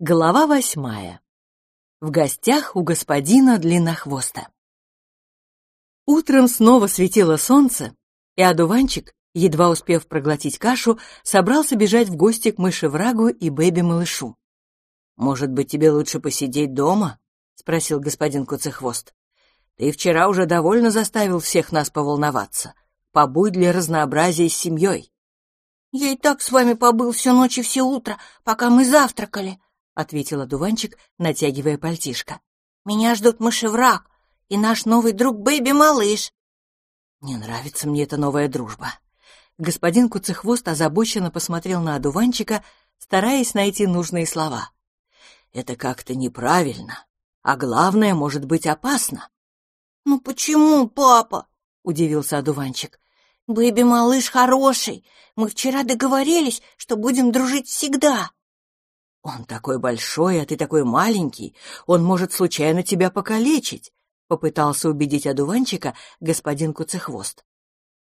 Глава восьмая. В гостях у господина Длиннохвоста. Утром снова светило солнце, и одуванчик, едва успев проглотить кашу, собрался бежать в гости к мышеврагу и бэби-малышу. «Может быть, тебе лучше посидеть дома?» — спросил господин Куцехвост. «Ты вчера уже довольно заставил всех нас поволноваться. Побудь для разнообразия с семьей». «Я и так с вами побыл всю ночь и все утро, пока мы завтракали», ответил одуванчик, натягивая пальтишко. «Меня ждут мышевраг и наш новый друг Бэби-малыш». «Не нравится мне эта новая дружба». Господин Куцехвост озабоченно посмотрел на одуванчика, стараясь найти нужные слова. «Это как-то неправильно, а главное, может быть опасно». «Ну почему, папа?» — удивился одуванчик. «Бэби-малыш хороший. Мы вчера договорились, что будем дружить всегда». «Он такой большой, а ты такой маленький, он может случайно тебя покалечить», — попытался убедить одуванчика господин Куцехвост.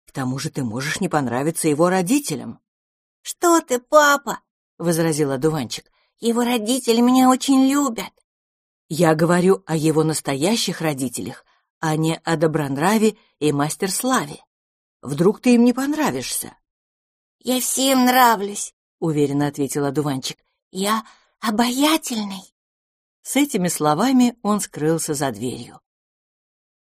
«К тому же ты можешь не понравиться его родителям». «Что ты, папа?» — возразил одуванчик. «Его родители меня очень любят». «Я говорю о его настоящих родителях, а не о добронраве и мастерславе. Вдруг ты им не понравишься?» «Я всем нравлюсь», — уверенно ответил одуванчик. Я обаятельный. С этими словами он скрылся за дверью.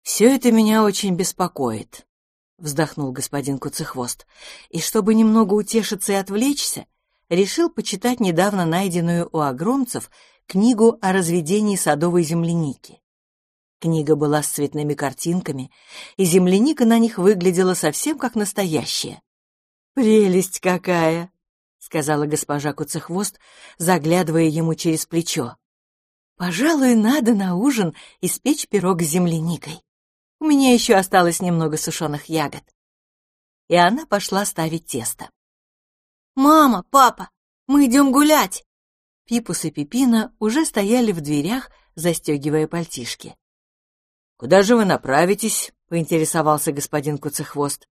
«Все это меня очень беспокоит», — вздохнул господин Куцехвост, и, чтобы немного утешиться и отвлечься, решил почитать недавно найденную у огромцев книгу о разведении садовой земляники. Книга была с цветными картинками, и земляника на них выглядела совсем как настоящая. «Прелесть какая!» Сказала госпожа Куцехвост, заглядывая ему через плечо. «Пожалуй, надо на ужин испечь пирог с земляникой. У меня еще осталось немного сушеных ягод». И она пошла ставить тесто. «Мама, папа, мы идем гулять!» Пипус и Пипина уже стояли в дверях, застегивая пальтишки. «Куда же вы направитесь?» — поинтересовался господин Куцехвост.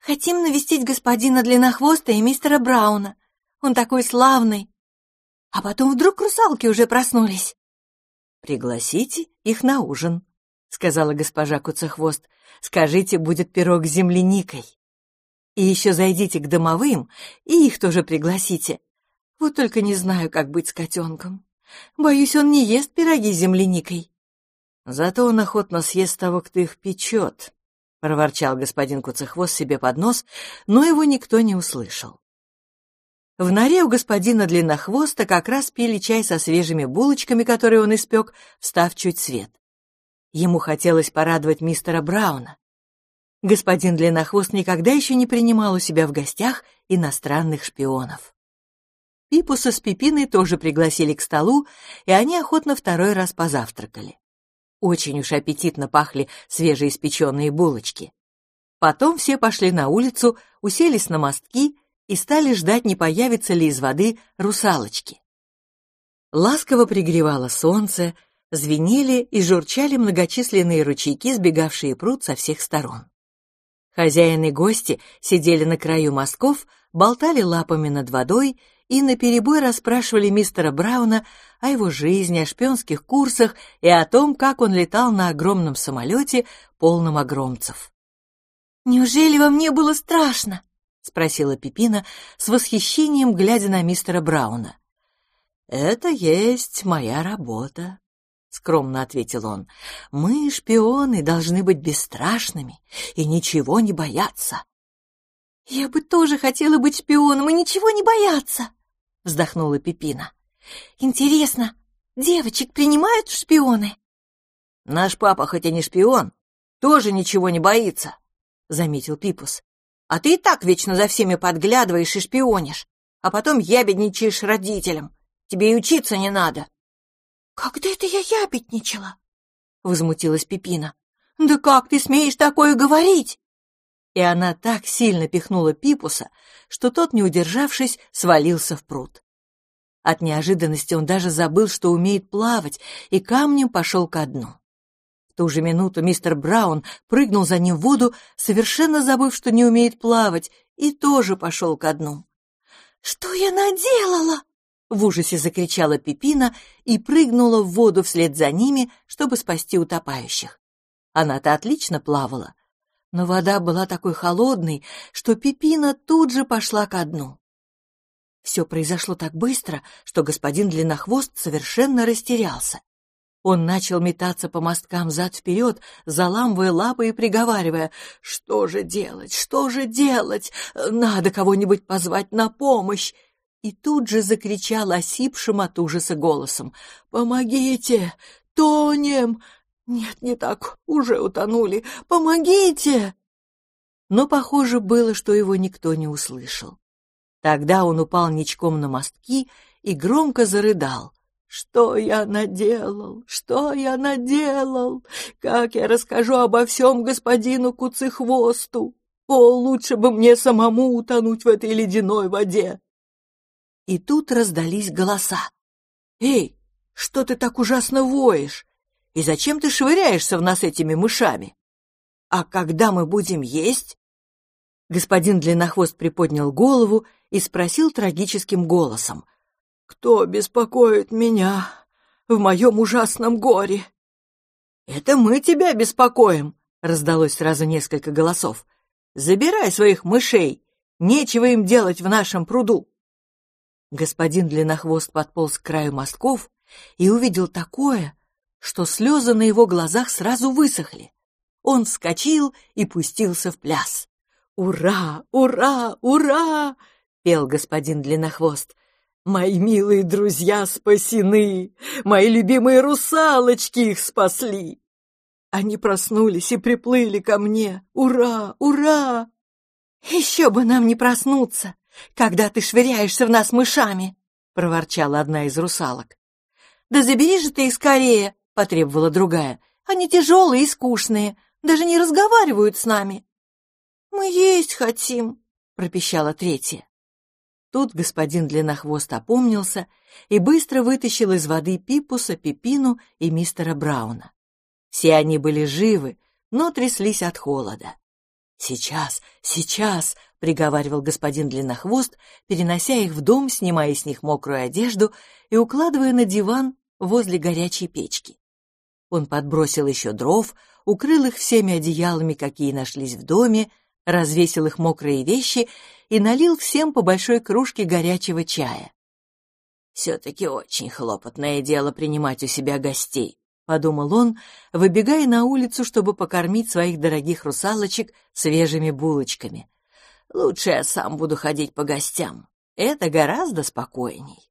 Хотим навестить господина Длиннохвоста и мистера Брауна. Он такой славный. А потом вдруг русалки уже проснулись. «Пригласите их на ужин», — сказала госпожа Куцехвост. «Скажите, будет пирог с земляникой. И еще зайдите к домовым, и их тоже пригласите. Вот только не знаю, как быть с котенком. Боюсь, он не ест пироги с земляникой». «Зато он охотно съест того, кто их печет», — проворчал господин Куцехвост себе под нос, но его никто не услышал. В норе у господина Длиннохвоста как раз пили чай со свежими булочками, которые он испек, встав чуть свет. Ему хотелось порадовать мистера Брауна. Господин Длиннохвост никогда еще не принимал у себя в гостях иностранных шпионов. Пипуса с Пипиной тоже пригласили к столу, и они охотно второй раз позавтракали. Очень уж аппетитно пахли свежеиспеченные булочки. Потом все пошли на улицу, уселись на мостки и стали ждать, не появится ли из воды русалочки. Ласково пригревало солнце, звенели и журчали многочисленные ручейки, сбегавшие пруд со всех сторон. Хозяин и гости сидели на краю мостков, болтали лапами над водой и наперебой расспрашивали мистера Брауна о его жизни, о шпионских курсах и о том, как он летал на огромном самолете, полном огромцев. «Неужели вам не было страшно?» — спросила Пипина с восхищением, глядя на мистера Брауна. «Это есть моя работа», — скромно ответил он. «Мы, шпионы, должны быть бесстрашными и ничего не бояться». «Я бы тоже хотела быть шпионом и ничего не бояться», — вздохнула Пипина. «Интересно, девочек принимают в шпионы?» «Наш папа, хоть и не шпион, тоже ничего не боится», — заметил Пипус. «А ты и так вечно за всеми подглядываешь и шпионишь, а потом ябедничаешь родителям. Тебе и учиться не надо». «Когда это я ябедничала?» — возмутилась Пипина. «Да как ты смеешь такое говорить?» И она так сильно пихнула Пипуса, что тот, не удержавшись, свалился в пруд. От неожиданности он даже забыл, что умеет плавать, и камнем пошел ко дну. В ту же минуту мистер Браун прыгнул за ним в воду, совершенно забыв, что не умеет плавать, и тоже пошел ко дну. «Что я наделала?» В ужасе закричала Пипина и прыгнула в воду вслед за ними, чтобы спасти утопающих. Она-то отлично плавала, но вода была такой холодной, что Пипина тут же пошла ко дну. Все произошло так быстро, что господин Длиннохвост совершенно растерялся. Он начал метаться по мосткам зад-вперед, заламывая лапы и приговаривая, «Что же делать? Что же делать? Надо кого-нибудь позвать на помощь!» И тут же закричал осипшим от ужаса голосом, «Помогите! Тонем! Нет, не так, уже утонули! Помогите!» Но похоже было, что его никто не услышал. Тогда он упал ничком на мостки и громко зарыдал. Что я наделал? Что я наделал? Как я расскажу обо всем господину Куцехвосту? О, лучше бы мне самому утонуть в этой ледяной воде. И тут раздались голоса. «Эй, что ты так ужасно воешь? И зачем ты швыряешься в нас этими мышами? А когда мы будем есть?» Господин Длиннохвост приподнял голову и спросил трагическим голосом — кто беспокоит меня в моем ужасном горе?» «Это мы тебя беспокоим», — раздалось сразу несколько голосов. «Забирай своих мышей, нечего им делать в нашем пруду». Господин Длиннохвост подполз к краю мостков и увидел такое, что слезы на его глазах сразу высохли. Он вскочил и пустился в пляс. «Ура! Ура! Ура!» — пел господин Длиннохвост. Мои милые друзья спасены, мои любимые русалочки их спасли. Они проснулись и приплыли ко мне. Ура, ура! Еще бы нам не проснуться, когда ты швыряешься в нас мышами, проворчала одна из русалок. Да забери же ты их скорее, потребовала другая. Они тяжелые и скучные, даже не разговаривают с нами. Мы есть хотим, пропищала третья. Тут господин Длиннохвост опомнился и быстро вытащил из воды Пипуса, Пипину и мистера Брауна. Все они были живы, но тряслись от холода. «Сейчас, сейчас!» — приговаривал господин Длиннохвост, перенося их в дом, снимая с них мокрую одежду и укладывая на диван возле горячей печки. Он подбросил еще дров, укрыл их всеми одеялами, какие нашлись в доме, развесил их мокрые вещи и налил всем по большой кружке горячего чая. «Все-таки очень хлопотное дело принимать у себя гостей», — подумал он, выбегая на улицу, чтобы покормить своих дорогих русалочек свежими булочками. «Лучше я сам буду ходить по гостям. Это гораздо спокойней».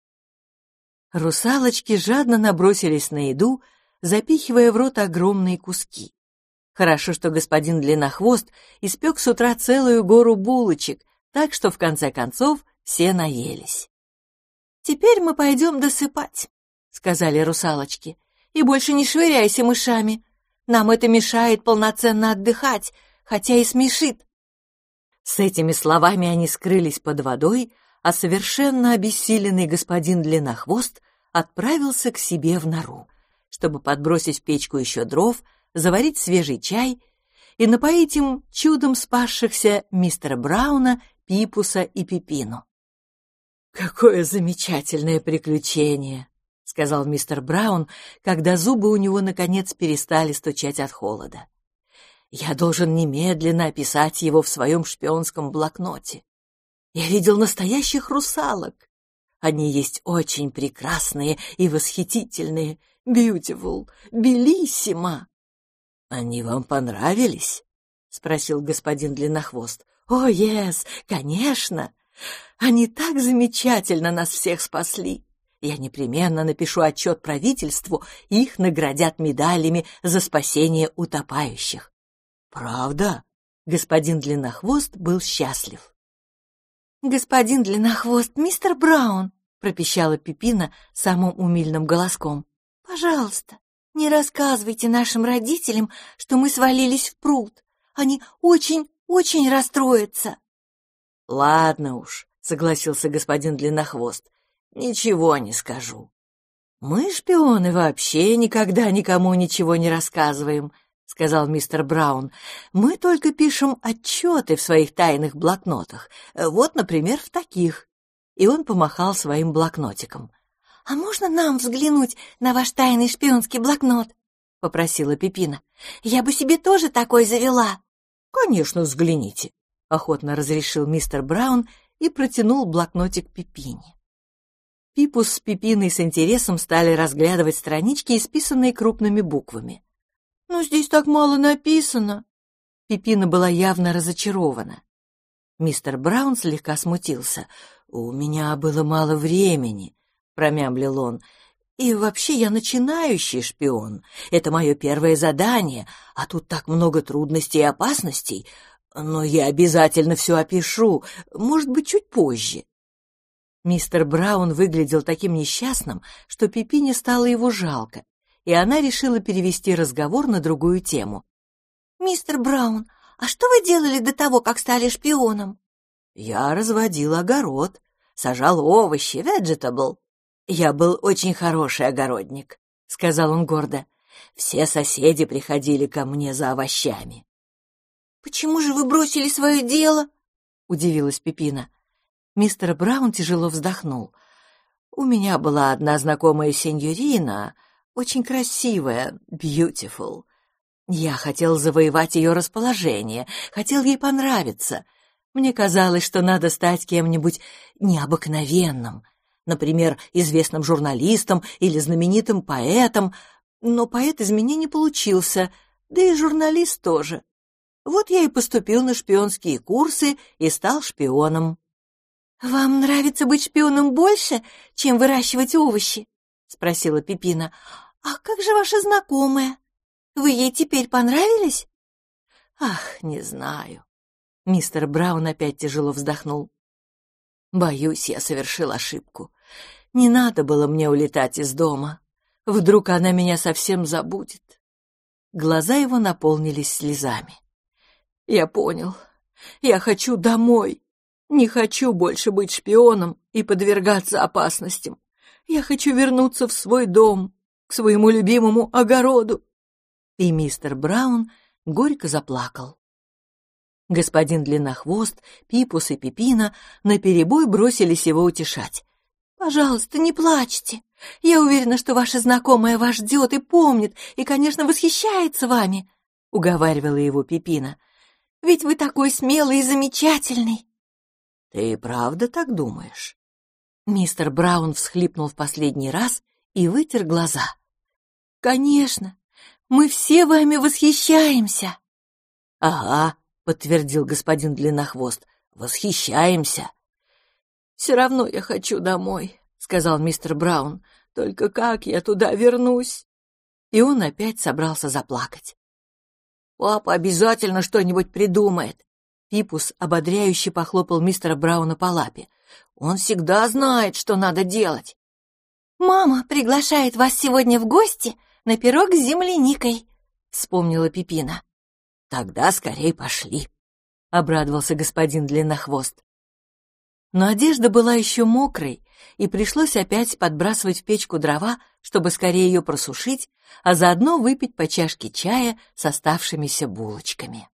Русалочки жадно набросились на еду, запихивая в рот огромные куски. Хорошо, что господин Длиннохвост испек с утра целую гору булочек, так что в конце концов все наелись. «Теперь мы пойдем досыпать», — сказали русалочки, «и больше не швыряйся мышами. Нам это мешает полноценно отдыхать, хотя и смешит». С этими словами они скрылись под водой, а совершенно обессиленный господин Длиннохвост отправился к себе в нору, чтобы подбросить в печку еще дров, заварить свежий чай и напоить им чудом спасшихся мистера Брауна Пипуса и Пипину. «Какое замечательное приключение!» — сказал мистер Браун, когда зубы у него, наконец, перестали стучать от холода. «Я должен немедленно описать его в своем шпионском блокноте. Я видел настоящих русалок. Они есть очень прекрасные и восхитительные. Beautiful, белиссимо!» «Они вам понравились?» — спросил господин Длиннохвост. «О, ес, конечно! Они так замечательно нас всех спасли! Я непременно напишу отчет правительству, их наградят медалями за спасение утопающих». «Правда?» Господин Длиннохвост был счастлив. «Господин Длиннохвост, мистер Браун!» пропищала Пипина самым умильным голоском. «Пожалуйста, не рассказывайте нашим родителям, что мы свалились в пруд. Они очень очень расстроится. — Ладно уж, — согласился господин Длиннохвост, — ничего не скажу. — Мы, шпионы, вообще никогда никому ничего не рассказываем, — сказал мистер Браун. — Мы только пишем отчеты в своих тайных блокнотах. Вот, например, в таких. и он помахал своим блокнотиком. «А можно нам взглянуть на ваш тайный шпионский блокнот?» — попросила Пипина. «Я бы себе тоже такой завела». «Конечно, взгляните», — охотно разрешил мистер Браун и протянул блокнотик Пипине. Пипус с Пипиной с интересом стали разглядывать странички, исписанные крупными буквами. «Ну, здесь так мало написано». Пипина была явно разочарована. Мистер Браун слегка смутился. «У меня было мало времени», — промямлил он. «И вообще я начинающий шпион. Это мое первое задание, а тут так много трудностей и опасностей. Но я обязательно все опишу, может быть, чуть позже». Мистер Браун выглядел таким несчастным, что Пипине стало его жалко, и она решила перевести разговор на другую тему. «Мистер Браун, а что вы делали до того, как стали шпионом?» «Я разводил огород, сажал овощи, vegetable. Я был очень хороший огородник», — сказал он гордо. «Все соседи приходили ко мне за овощами». «Почему же вы бросили свое дело?» — удивилась Пипина. Мистер Браун тяжело вздохнул. «У меня была одна знакомая сеньорина, очень красивая, beautiful. Я хотел завоевать ее расположение, хотел ей понравиться. Мне казалось, что надо стать кем-нибудь необыкновенным, например, известным журналистом или знаменитым поэтом, но поэт из меня не получился, да и журналист тоже. Вот я и поступил на шпионские курсы и стал шпионом. «Вам нравится быть шпионом больше, чем выращивать овощи?» — спросила Пипина. «А как же ваша знакомая? Вы ей теперь понравились?» «Ах, не знаю». Мистер Браун опять тяжело вздохнул. «Боюсь, я совершил ошибку. Не надо было мне улетать из дома. Вдруг она меня совсем забудет». Глаза его наполнились слезами. «Я понял. Я хочу домой». Не хочу больше быть шпионом и подвергаться опасностям. Я хочу вернуться в свой дом, к своему любимому огороду. И мистер Браун горько заплакал. Господин Длиннохвост, Пипус и Пипина наперебой бросились его утешать. «Пожалуйста, не плачьте. Я уверена, что ваша знакомая вас ждет и помнит, и, конечно, восхищается вами», — уговаривала его Пипина. «Ведь вы такой смелый и замечательный». «Ты правда так думаешь?» Мистер Браун всхлипнул в последний раз и вытер глаза. «Конечно, мы все вами восхищаемся!» «Ага», — подтвердил господин Длиннохвост, — «восхищаемся!» «Все равно я хочу домой», — сказал мистер Браун. «Только как я туда вернусь?» И он опять собрался заплакать. «Папа обязательно что-нибудь придумает. Пипус ободряюще похлопал мистера Брауна по лапе. «Он всегда знает, что надо делать!» «Мама приглашает вас сегодня в гости на пирог с земляникой», — вспомнила Пипина. «Тогда скорей пошли», — обрадовался господин Длиннохвост. Но одежда была еще мокрой, и пришлось опять подбрасывать в печку дрова, чтобы скорее ее просушить, а заодно выпить по чашке чая с оставшимися булочками.